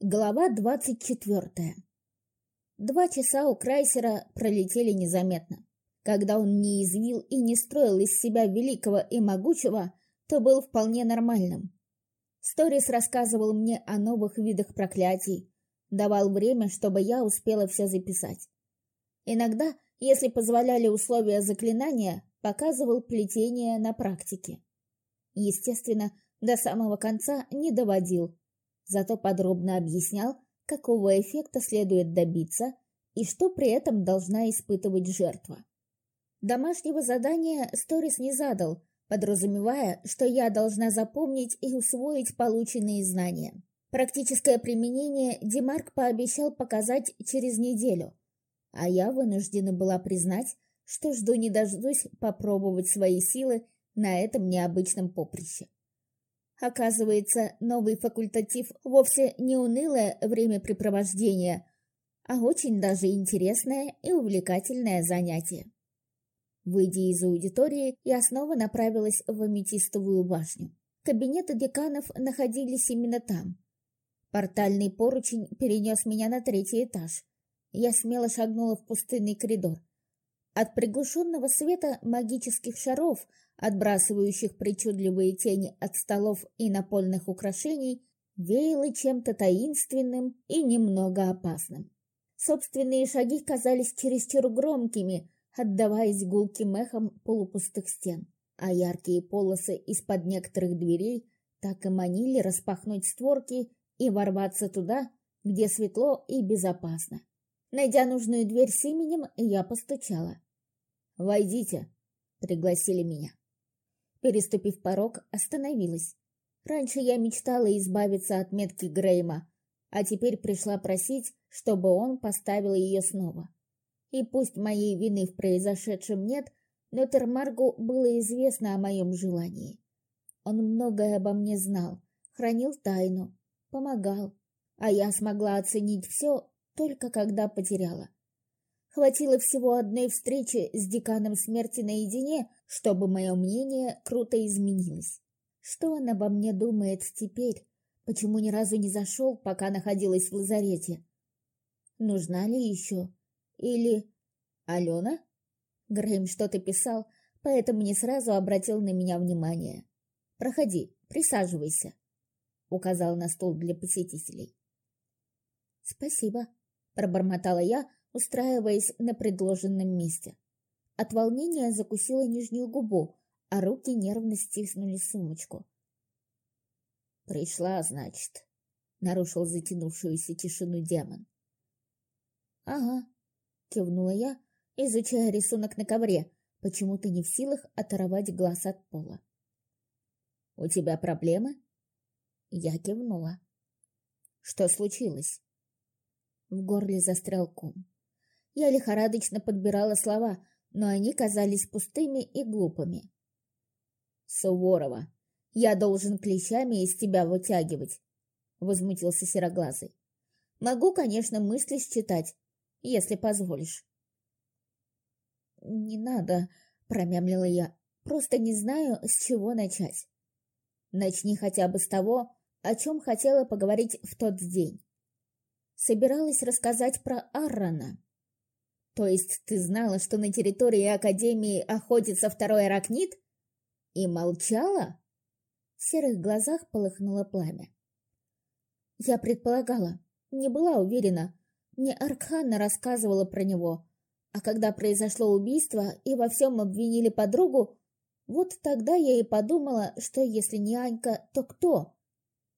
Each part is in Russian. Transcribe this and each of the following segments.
Глава двадцать четвертая. Два часа у Крайсера пролетели незаметно. Когда он не извил и не строил из себя великого и могучего, то был вполне нормальным. Сторис рассказывал мне о новых видах проклятий, давал время, чтобы я успела все записать. Иногда, если позволяли условия заклинания, показывал плетение на практике. Естественно, до самого конца не доводил, зато подробно объяснял, какого эффекта следует добиться и что при этом должна испытывать жертва. Домашнего задания Сторис не задал, подразумевая, что я должна запомнить и усвоить полученные знания. Практическое применение Демарк пообещал показать через неделю, а я вынуждена была признать, что жду не дождусь попробовать свои силы на этом необычном поприще. Оказывается, новый факультатив вовсе не унылое времяпрепровождение, а очень даже интересное и увлекательное занятие. Выйдя из аудитории, я снова направилась в аметистовую башню. Кабинеты деканов находились именно там. Портальный поручень перенес меня на третий этаж. Я смело шагнула в пустынный коридор. От приглушенного света магических шаров отбрасывающих причудливые тени от столов и напольных украшений, веяло чем-то таинственным и немного опасным. Собственные шаги казались чересчур громкими, отдаваясь гулким эхом полупустых стен, а яркие полосы из-под некоторых дверей так и манили распахнуть створки и ворваться туда, где светло и безопасно. Найдя нужную дверь с именем, я постучала. «Войдите», — пригласили меня. Переступив порог, остановилась. Раньше я мечтала избавиться от метки Грейма, а теперь пришла просить, чтобы он поставил ее снова. И пусть моей вины в произошедшем нет, но Термаргу было известно о моем желании. Он многое обо мне знал, хранил тайну, помогал, а я смогла оценить все только когда потеряла. Хватило всего одной встречи с деканом смерти наедине, чтобы мое мнение круто изменилось. Что он обо мне думает теперь? Почему ни разу не зашел, пока находилась в лазарете? Нужна ли еще? Или... Алена? Грэм что-то писал, поэтому не сразу обратил на меня внимание. «Проходи, присаживайся», — указал на стол для посетителей. «Спасибо», — пробормотала я, устраиваясь на предложенном месте. От волнения закусила нижнюю губу, а руки нервно стиснули сумочку. «Пришла, значит», — нарушил затянувшуюся тишину демон. «Ага», — кивнула я, изучая рисунок на ковре, почему-то не в силах оторвать глаз от пола. «У тебя проблемы?» Я кивнула. «Что случилось?» В горле застрял ком. Я лихорадочно подбирала слова, но они казались пустыми и глупыми. «Суворова, я должен клещами из тебя вытягивать», — возмутился Сероглазый. «Могу, конечно, мысли считать, если позволишь». «Не надо», — промямлила я, — «просто не знаю, с чего начать». «Начни хотя бы с того, о чем хотела поговорить в тот день». Собиралась рассказать про Аррона. То есть ты знала, что на территории Академии охотится второй аракнит? И молчала? В серых глазах полыхнуло пламя. Я предполагала, не была уверена. Мне Аркханна рассказывала про него. А когда произошло убийство и во всем обвинили подругу, вот тогда я и подумала, что если не Анька, то кто?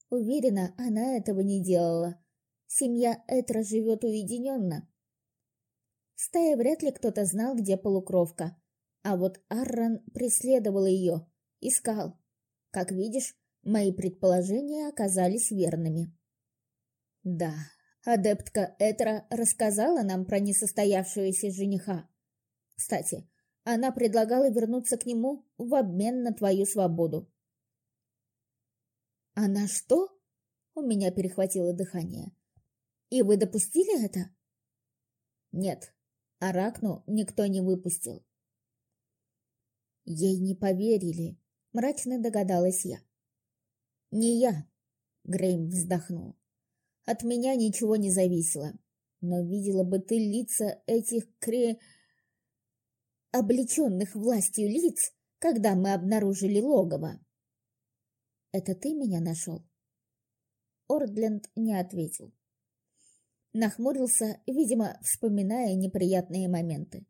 Уверена, она этого не делала. Семья Этра живет уединенно. Стае вряд ли кто-то знал, где полукровка. А вот Арран преследовал ее, искал. Как видишь, мои предположения оказались верными. Да, адептка Этра рассказала нам про несостоявшегося жениха. Кстати, она предлагала вернуться к нему в обмен на твою свободу. «Она что?» — у меня перехватило дыхание. «И вы допустили это?» «Нет, Аракну никто не выпустил. Ей не поверили, мрачно догадалась я. Не я, Грейм вздохнул. От меня ничего не зависело. Но видела бы ты лица этих кре... облеченных властью лиц, когда мы обнаружили логово. «Это ты меня нашел?» Ордленд не ответил. Нахмурился, видимо, вспоминая неприятные моменты.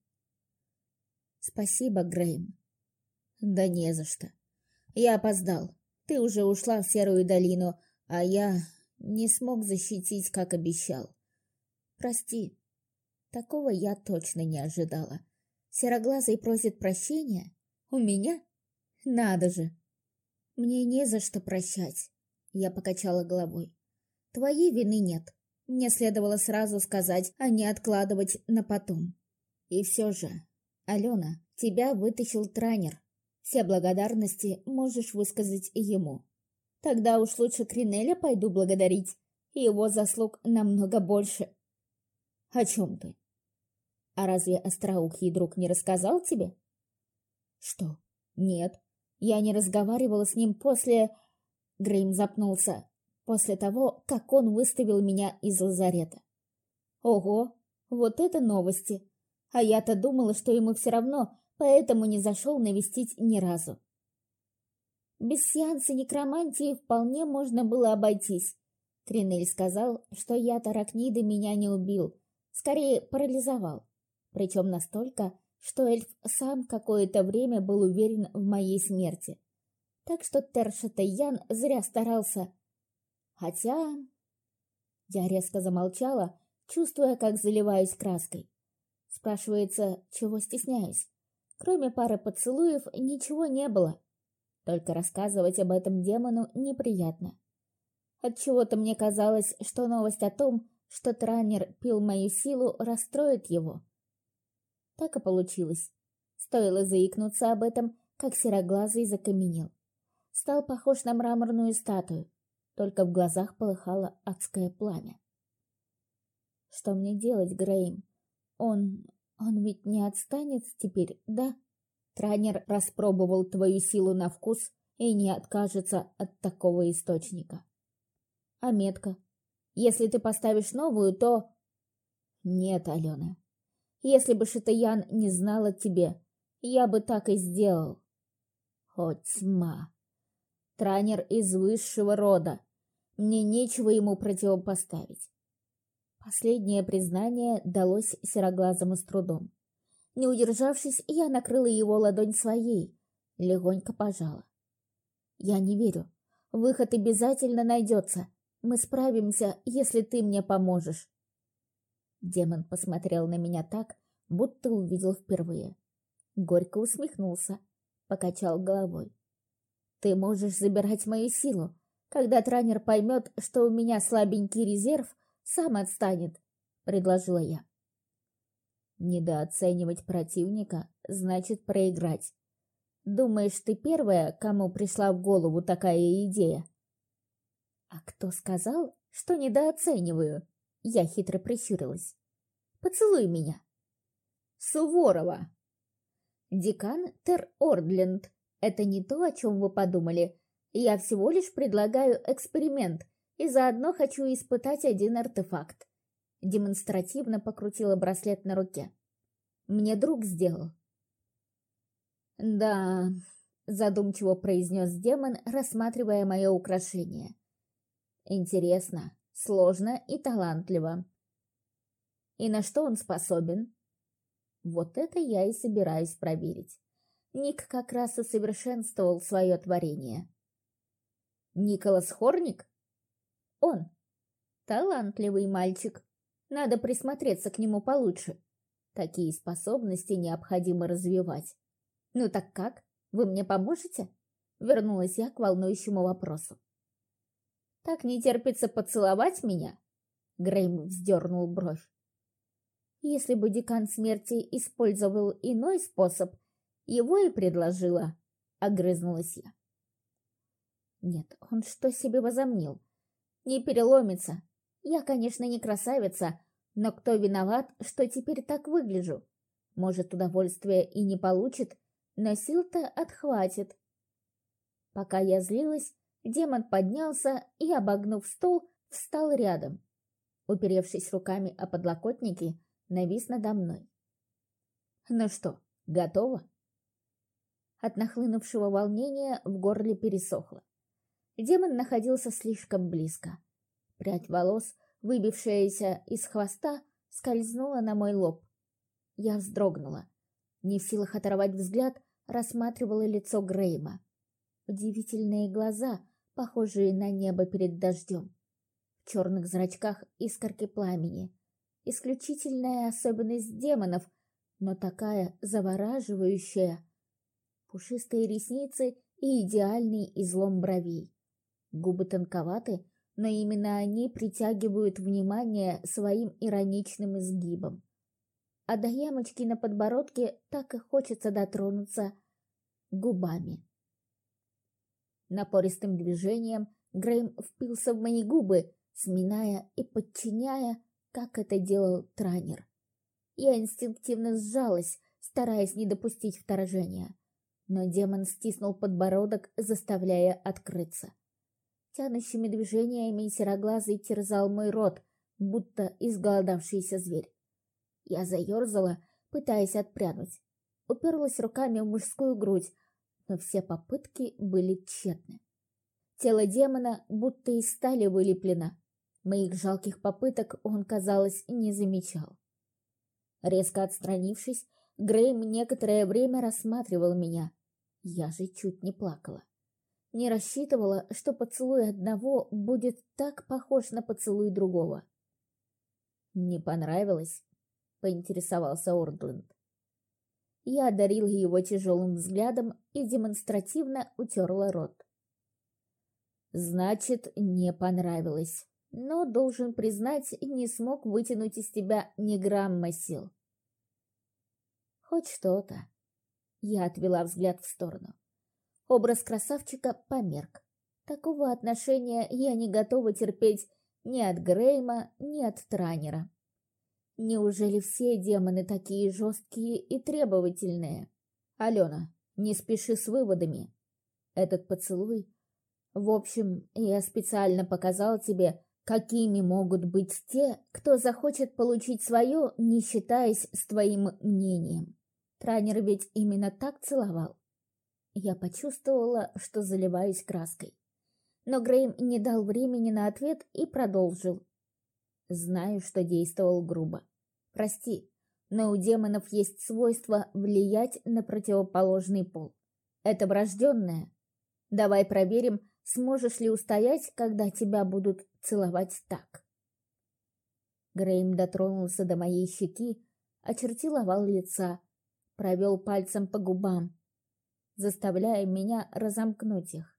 «Спасибо, Грейм». «Да не за что. Я опоздал. Ты уже ушла в Серую долину, а я не смог защитить, как обещал. Прости. Такого я точно не ожидала. Сероглазый просит прощения? У меня? Надо же. Мне не за что прощать. Я покачала головой. Твоей вины нет. Мне следовало сразу сказать, а не откладывать на потом. И все же, Алена, тебя вытащил тренер. Все благодарности можешь высказать ему. Тогда уж лучше Кринеля пойду благодарить. Его заслуг намного больше. О чем ты? А разве остроухий друг не рассказал тебе? Что? Нет. Я не разговаривала с ним после... Грейм запнулся. После того, как он выставил меня из лазарета. Ого, вот это новости. А я-то думала, что ему все равно, поэтому не зашел навестить ни разу. Без сеанса некромантии вполне можно было обойтись. Тринель сказал, что яд аракниды меня не убил, скорее парализовал. Причем настолько, что эльф сам какое-то время был уверен в моей смерти. Так что Тершатаян зря старался. Хотя... Я резко замолчала, чувствуя, как заливаюсь краской. Спрашивается, чего стесняюсь? Кроме пары поцелуев ничего не было. Только рассказывать об этом демону неприятно. Отчего-то мне казалось, что новость о том, что Транер пил мою силу, расстроит его. Так и получилось. Стоило заикнуться об этом, как сероглазый закаменел. Стал похож на мраморную статую, только в глазах полыхало адское пламя. Что мне делать, Грейм? Он... он ведь не отстанет теперь, да? Тренер распробовал твою силу на вкус и не откажется от такого источника. А метка? Если ты поставишь новую, то... Нет, Алена. Если бы Шитаян не знал о тебе, я бы так и сделал. О, тьма! Тренер из высшего рода. Мне нечего ему противопоставить. Последнее признание далось сероглазому с трудом. Не удержавшись, я накрыла его ладонь своей, легонько пожала. «Я не верю. Выход обязательно найдется. Мы справимся, если ты мне поможешь». Демон посмотрел на меня так, будто увидел впервые. Горько усмехнулся, покачал головой. «Ты можешь забирать мою силу. Когда тренер поймет, что у меня слабенький резерв, сам отстанет», — предложила я. Недооценивать противника значит проиграть. Думаешь, ты первая, кому пришла в голову такая идея? А кто сказал, что недооцениваю? Я хитро прищурилась. Поцелуй меня. Суворова. Декан Тер Ордленд. Это не то, о чем вы подумали. Я всего лишь предлагаю эксперимент и заодно хочу испытать один артефакт демонстративно покрутила браслет на руке. «Мне друг сделал». «Да», — задумчиво произнес демон, рассматривая мое украшение. «Интересно, сложно и талантливо. И на что он способен?» Вот это я и собираюсь проверить. Ник как раз усовершенствовал свое творение. Николас Хорник? Он. Талантливый мальчик. Надо присмотреться к нему получше. Такие способности необходимо развивать. Ну так как? Вы мне поможете? Вернулась я к волнующему вопросу. Так не терпится поцеловать меня? Грейм вздернул бровь. Если бы декан смерти использовал иной способ, его и предложила, огрызнулась я. Нет, он что себе возомнил? Не переломится, я, конечно, не красавица, но кто виноват, что теперь так выгляжу? Может, удовольствия и не получит, но сил-то отхватит. Пока я злилась, демон поднялся и, обогнув стол, встал рядом, уперевшись руками о подлокотники, навис надо мной. «Ну что, готово?» От нахлынувшего волнения в горле пересохло. Демон находился слишком близко. Прядь волос, выбившаяся из хвоста, скользнула на мой лоб. Я вздрогнула. Не в силах оторвать взгляд, рассматривала лицо Грейма. Удивительные глаза, похожие на небо перед дождем. В черных зрачках искорки пламени. Исключительная особенность демонов, но такая завораживающая. Пушистые ресницы и идеальный излом бровей. Губы тонковаты, но именно они притягивают внимание своим ироничным изгибом. А до ямочки на подбородке так и хочется дотронуться губами. Напористым движением Грейм впился в мои губы, сминая и подчиняя, как это делал тренер. Я инстинктивно сжалась, стараясь не допустить вторжения, но демон стиснул подбородок, заставляя открыться. Тянущими движениями сероглазый терзал мой рот, будто изголодавшийся зверь. Я заерзала, пытаясь отпрянуть. Уперлась руками в мужскую грудь, но все попытки были тщетны. Тело демона будто из стали вылеплено. Моих жалких попыток он, казалось, не замечал. Резко отстранившись, Грейм некоторое время рассматривал меня. Я же чуть не плакала. Не рассчитывала, что поцелуй одного будет так похож на поцелуй другого. «Не понравилось?» — поинтересовался Ордленд. Я одарила его тяжелым взглядом и демонстративно утерла рот. «Значит, не понравилось, но, должен признать, не смог вытянуть из тебя ни грамма сил». «Хоть что-то». Я отвела взгляд в сторону. Образ красавчика померк. Такого отношения я не готова терпеть ни от Грейма, ни от Транера. Неужели все демоны такие жесткие и требовательные? Алена, не спеши с выводами. Этот поцелуй... В общем, я специально показал тебе, какими могут быть те, кто захочет получить свое, не считаясь с твоим мнением. Транер ведь именно так целовал. Я почувствовала, что заливаюсь краской. Но Грейм не дал времени на ответ и продолжил. Знаю, что действовал грубо. Прости, но у демонов есть свойство влиять на противоположный пол. Это врожденное. Давай проверим, сможешь ли устоять, когда тебя будут целовать так. Грейм дотронулся до моей щеки, очертил овал лица, провел пальцем по губам, заставляя меня разомкнуть их.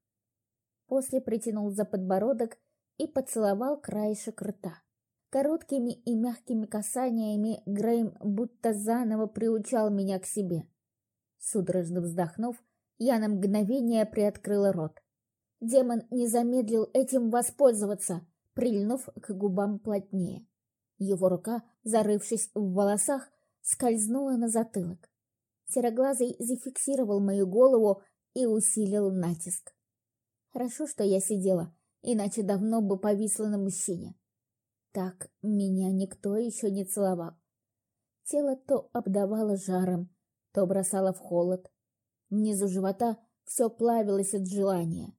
После притянул за подбородок и поцеловал краешек рта. Короткими и мягкими касаниями Грейм будто заново приучал меня к себе. Судорожно вздохнув, я на мгновение приоткрыла рот. Демон не замедлил этим воспользоваться, прильнув к губам плотнее. Его рука, зарывшись в волосах, скользнула на затылок. Сероглазый зафиксировал мою голову и усилил натиск. Хорошо, что я сидела, иначе давно бы повисла на мужчине. Так меня никто еще не целовал. Тело то обдавало жаром, то бросало в холод. Внизу живота все плавилось от желания.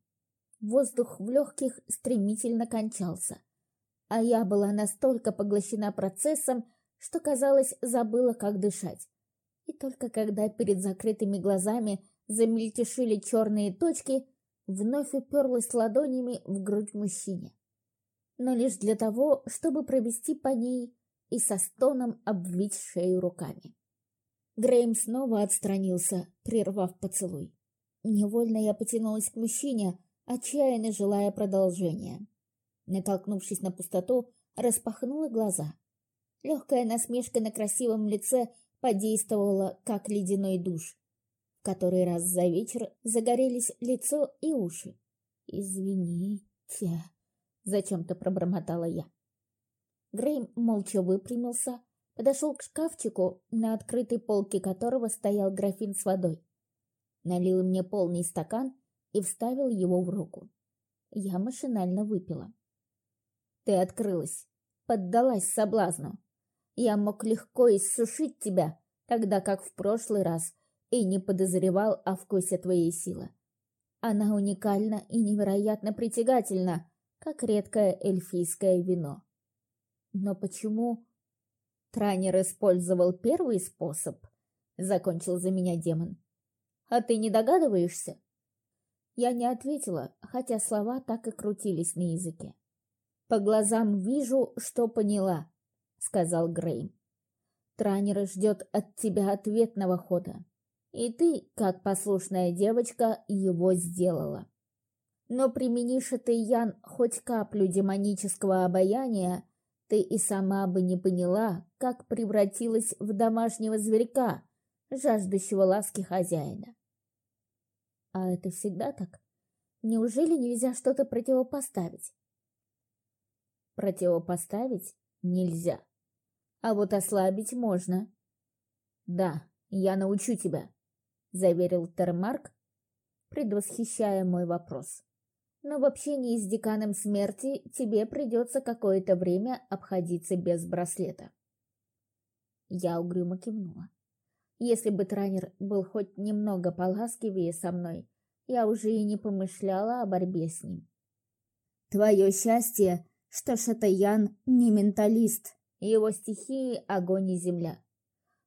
Воздух в легких стремительно кончался. А я была настолько поглощена процессом, что, казалось, забыла, как дышать. И только когда перед закрытыми глазами замельтешили черные точки, вновь уперлась ладонями в грудь мужчине. Но лишь для того, чтобы провести по ней и со стоном обвить шею руками. Грейм снова отстранился, прервав поцелуй. Невольно я потянулась к мужчине, отчаянно желая продолжения. Натолкнувшись на пустоту, распахнула глаза. Легкая насмешка на красивом лице подействовала, как ледяной душ. В который раз за вечер загорелись лицо и уши. «Извините», — зачем-то пробормотала я. Грейм молча выпрямился, подошел к шкафчику, на открытой полке которого стоял графин с водой. Налил мне полный стакан и вставил его в руку. Я машинально выпила. «Ты открылась. поддалась соблазну. Я мог легко иссушить тебя, тогда как в прошлый раз, и не подозревал о вкусе твоей силы. Она уникальна и невероятно притягательна, как редкое эльфийское вино. Но почему Транер использовал первый способ? Закончил за меня демон. А ты не догадываешься? Я не ответила, хотя слова так и крутились на языке. По глазам вижу, что поняла, сказал Грейм. Транер ждет от тебя ответного хода. И ты, как послушная девочка, его сделала. Но применишь ты, Ян, хоть каплю демонического обаяния, ты и сама бы не поняла, как превратилась в домашнего зверька, жаждущего ласки хозяина. А это всегда так? Неужели нельзя что-то противопоставить? Противопоставить нельзя. А вот ослабить можно. Да, я научу тебя, заверил Термарк, предвосхищая мой вопрос. Но в общении с деканом смерти тебе придется какое-то время обходиться без браслета. Я угрюмо кивнула. Если бы тренер был хоть немного поласкивее со мной, я уже и не помышляла о борьбе с ним. Твое счастье, что Шатаян не менталист, его стихии — огонь и земля.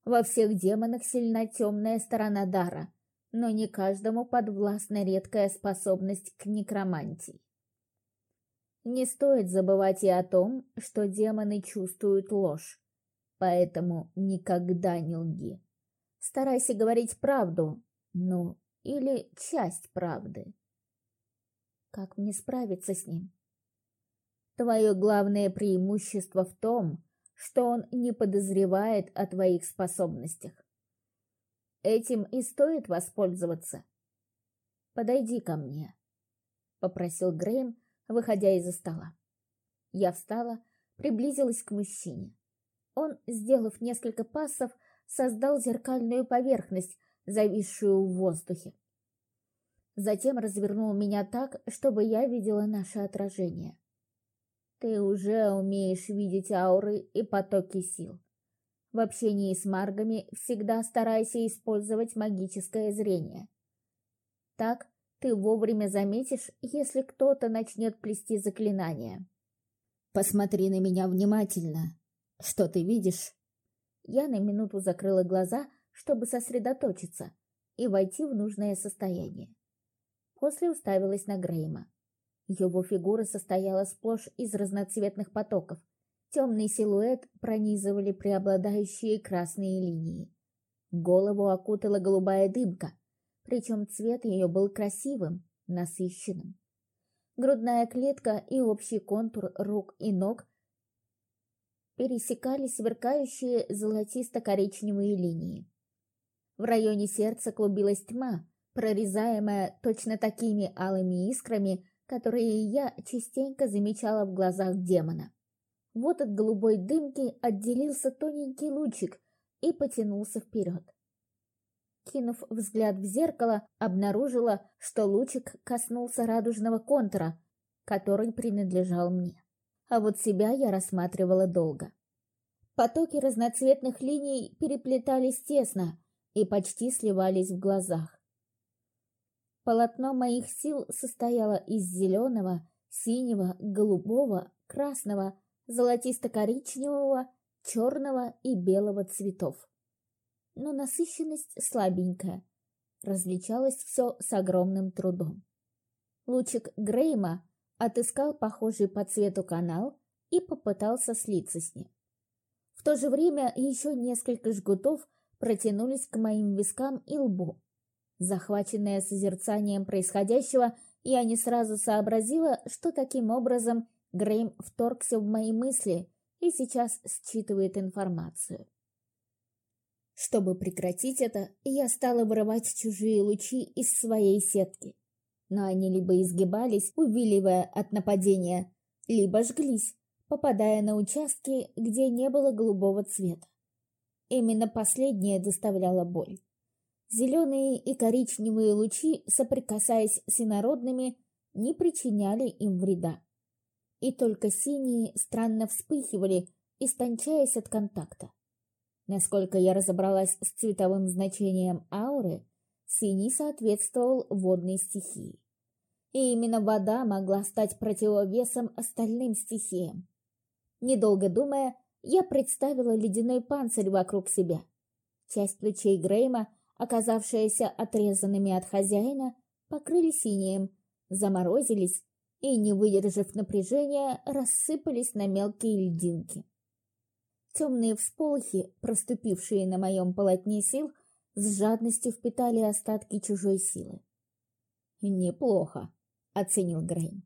Во всех демонах сильна темная сторона дара, но не каждому подвластна редкая способность к некромантии. Не стоит забывать и о том, что демоны чувствуют ложь, поэтому никогда не лги. Старайся говорить правду, ну, или часть правды. Как мне справиться с ним? Твое главное преимущество в том, что он не подозревает о твоих способностях. Этим и стоит воспользоваться. Подойди ко мне, попросил Грэм, выходя из-за стола. Я встала, приблизилась к мужчине. Он, сделав несколько пассов, создал зеркальную поверхность, зависшую в воздухе. Затем развернул меня так, чтобы я видела наше отражение. Ты уже умеешь видеть ауры и потоки сил. В общении с маргами всегда старайся использовать магическое зрение. Так ты вовремя заметишь, если кто-то начнет плести заклинания. Посмотри на меня внимательно. Что ты видишь? Я на минуту закрыла глаза, чтобы сосредоточиться и войти в нужное состояние. После уставилась на Грейма. Его фигура состояла сплошь из разноцветных потоков. Темный силуэт пронизывали преобладающие красные линии. Голову окутала голубая дымка, причем цвет ее был красивым, насыщенным. Грудная клетка и общий контур рук и ног пересекали сверкающие золотисто-коричневые линии. В районе сердца клубилась тьма, прорезаемая точно такими алыми искрами, которые я частенько замечала в глазах демона. Вот от голубой дымки отделился тоненький лучик и потянулся вперед. Кинув взгляд в зеркало, обнаружила, что лучик коснулся радужного контура, который принадлежал мне а вот себя я рассматривала долго. Потоки разноцветных линий переплетались тесно и почти сливались в глазах. Полотно моих сил состояло из зеленого, синего, голубого, красного, золотисто-коричневого, черного и белого цветов. Но насыщенность слабенькая. Различалось все с огромным трудом. Лучик Грейма отыскал похожий по цвету канал и попытался слиться с ним. В то же время еще несколько жгутов протянулись к моим вискам и лбу. Захваченная созерцанием происходящего, я не сразу сообразила, что таким образом Грейм вторгся в мои мысли и сейчас считывает информацию. Чтобы прекратить это, я стала вырывать чужие лучи из своей сетки но они либо изгибались, увиливая от нападения, либо жглись, попадая на участки, где не было голубого цвета. Именно последнее доставляло боль. Зеленые и коричневые лучи, соприкасаясь с инородными, не причиняли им вреда. и только синие странно вспыхивали, истончаясь от контакта. Насколько я разобралась с цветовым значением ауры, синий соответствовал водной стихии. И именно вода могла стать противовесом остальным стихиям. Недолго думая, я представила ледяной панцирь вокруг себя. Часть ключей Грейма, оказавшиеся отрезанными от хозяина, покрыли синим, заморозились и, не выдержав напряжения, рассыпались на мелкие льдинки. Темные всполохи, проступившие на моем полотне сил, с жадностью впитали остатки чужой силы. «Неплохо», — оценил Грейм.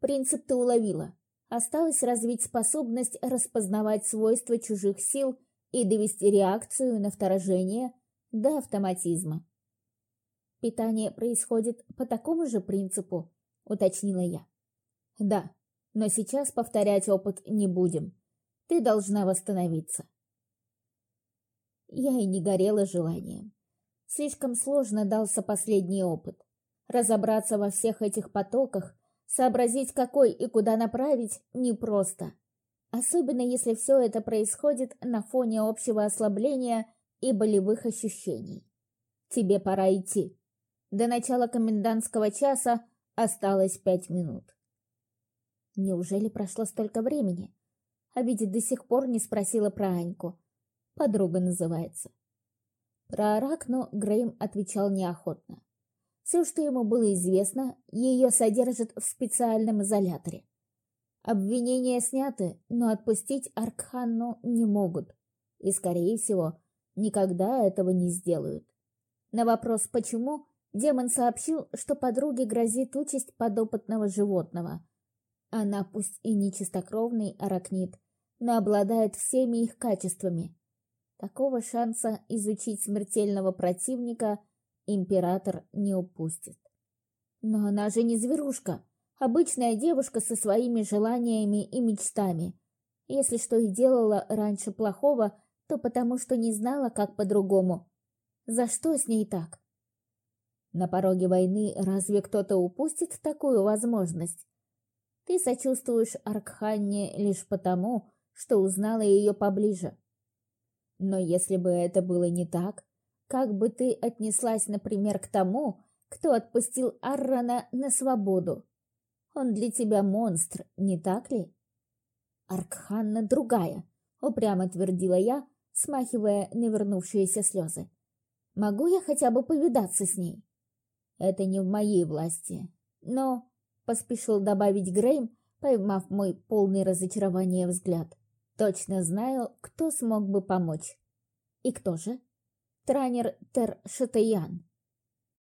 «Принцип ты уловила. Осталось развить способность распознавать свойства чужих сил и довести реакцию на вторжение до автоматизма. Питание происходит по такому же принципу, уточнила я. Да, но сейчас повторять опыт не будем. Ты должна восстановиться. Я и не горела желанием. Слишком сложно дался последний опыт. Разобраться во всех этих потоках, сообразить какой и куда направить, непросто. Особенно если все это происходит на фоне общего ослабления и болевых ощущений. Тебе пора идти. До начала комендантского часа осталось пять минут. Неужели прошло столько времени? А ведь до сих пор не спросила про Аньку. Подруга называется. Про Аракну Грейм отвечал неохотно. Все, что ему было известно, ее содержат в специальном изоляторе. Обвинения сняты, но отпустить Аркханну не могут. И, скорее всего, никогда этого не сделают. На вопрос «почему?» демон сообщил, что подруге грозит участь подопытного животного. Она пусть и не чистокровный аракнит, но обладает всеми их качествами. Такого шанса изучить смертельного противника император не упустит. Но она же не зверушка, обычная девушка со своими желаниями и мечтами. Если что и делала раньше плохого, то потому что не знала, как по-другому. За что с ней так? На пороге войны разве кто-то упустит такую возможность? Ты сочувствуешь Аркханне лишь потому, что узнала ее поближе. Но если бы это было не так, как бы ты отнеслась, например, к тому, кто отпустил Аррана на свободу? Он для тебя монстр, не так ли? Аркханна другая, упрямо твердила я, смахивая навернувшиеся слезы. «Могу я хотя бы повидаться с ней?» «Это не в моей власти. Но...» — поспешил добавить Грейм, поймав мой полный разочарования взгляд. «Точно знаю, кто смог бы помочь». «И кто же?» «Тренер Тер Шатаян».